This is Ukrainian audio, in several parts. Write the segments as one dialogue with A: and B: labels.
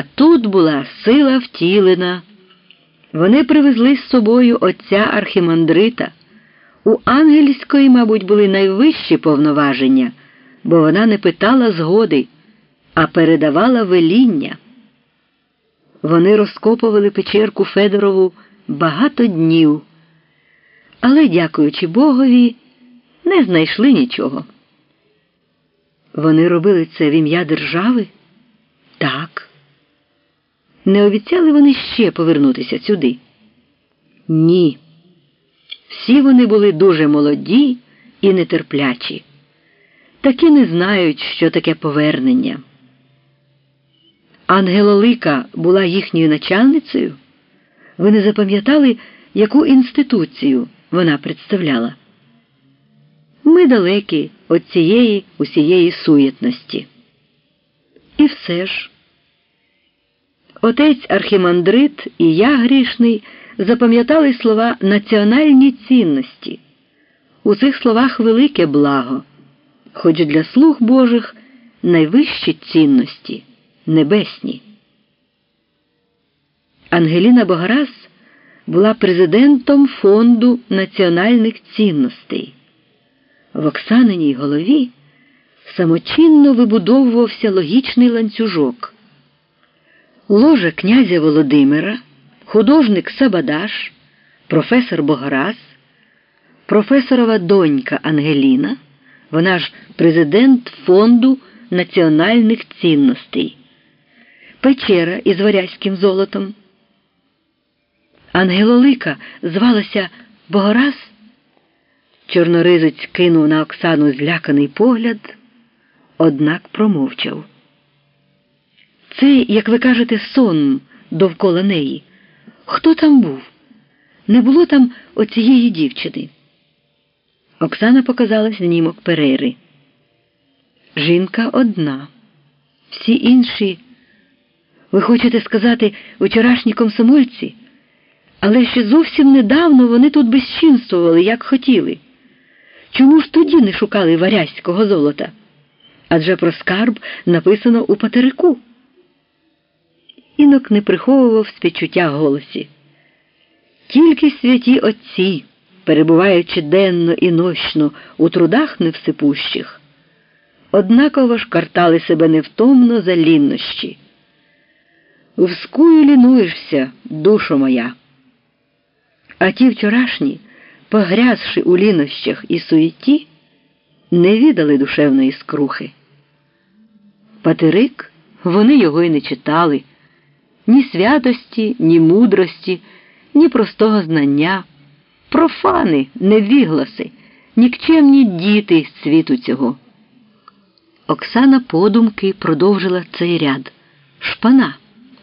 A: А тут була сила втілена. Вони привезли з собою отця архімандрита. У ангельської, мабуть, були найвищі повноваження, бо вона не питала згоди, а передавала веління. Вони розкопували печерку Федорову багато днів, але, дякуючи Богові, не знайшли нічого. Вони робили це в ім'я держави? Так. Не обіцяли вони ще повернутися сюди? Ні. Всі вони були дуже молоді і нетерплячі, такі не знають, що таке повернення. Ангелолика була їхньою начальницею. Ви не запам'ятали, яку інституцію вона представляла? Ми далекі від цієї усієї суєтності. І все ж. Отець Архімандрит і я грішний запам'ятали слова національні цінності. У цих словах велике благо, хоч для слуг Божих найвищі цінності небесні. Ангеліна Богораз була президентом Фонду національних цінностей. В Оксаниній голові самочинно вибудовувався логічний ланцюжок. Ложе князя Володимира, художник Сабадаш, професор Богораз, професорова донька Ангеліна, вона ж президент Фонду національних цінностей, печера із варязьким золотом. Ангелолика звалася Богораз. Чорноризець кинув на Оксану зляканий погляд, однак промовчав. Це, як ви кажете, сон довкола неї. Хто там був? Не було там оцієї дівчини. Оксана показала знімок Перейри. Жінка одна. Всі інші. Ви хочете сказати вчорашні комсомольці? Але ще зовсім недавно вони тут безчинствували, як хотіли. Чому ж тоді не шукали варязького золота? Адже про скарб написано у патерику. Інок не приховував співчуття голосі. Тільки святі отці, перебуваючи денно і нощно у трудах невсипущих, однаково ж картали себе невтомно за ліннощі. Вскую лінуєшся, душо моя. А ті вчорашні, погрязши у лінощах і суєті, не віддали душевної скрухи. Патерик вони його й не читали ні святості, ні мудрості, ні простого знання, профани, невігласи, нікчемні діти з світу цього. Оксана подумки продовжила цей ряд шпана,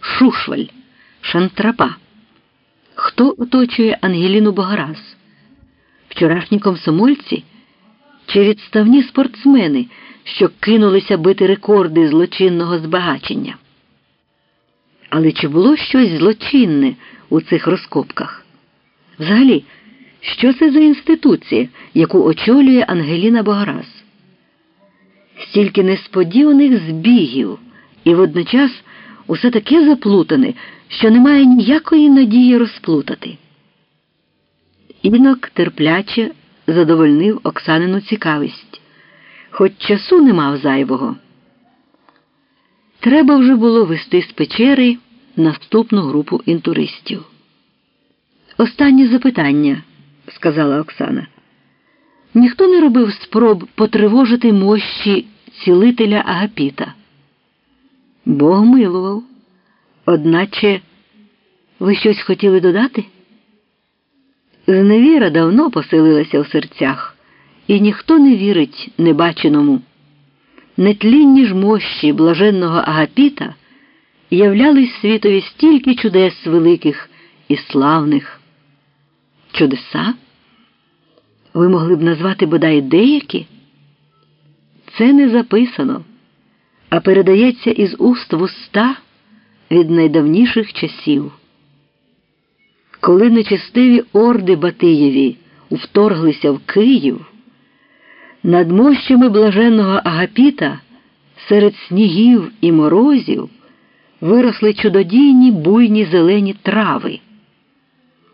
A: шушваль, шантрапа. Хто оточує Ангеліну Богораз? Вчорашні комсомольці чи відставні спортсмени, що кинулися бити рекорди злочинного збагачення? Але чи було щось злочинне у цих розкопках? Взагалі, що це за інституція, яку очолює Ангеліна Богораз? Стільки несподіваних збігів і водночас усе таке заплутане, що немає ніякої надії розплутати. Інок терпляче задовольнив Оксанину цікавість, хоч часу не мав зайвого. Треба вже було вести з печери наступну групу інтуристів. Останнє запитання, сказала Оксана. Ніхто не робив спроб потривожити мощі цілителя Агапіта. Бог милував. Одначе ви щось хотіли додати? Зневіра давно поселилася в серцях, і ніхто не вірить небаченому нетлінні ж мощі блаженного Агапіта являлись світові стільки чудес великих і славних. Чудеса? Ви могли б назвати бодай деякі? Це не записано, а передається із уст в уста від найдавніших часів. Коли нечестиві орди Батиєві вторглися в Київ. Над мощами блаженного Агапіта серед снігів і морозів виросли чудодійні буйні зелені трави.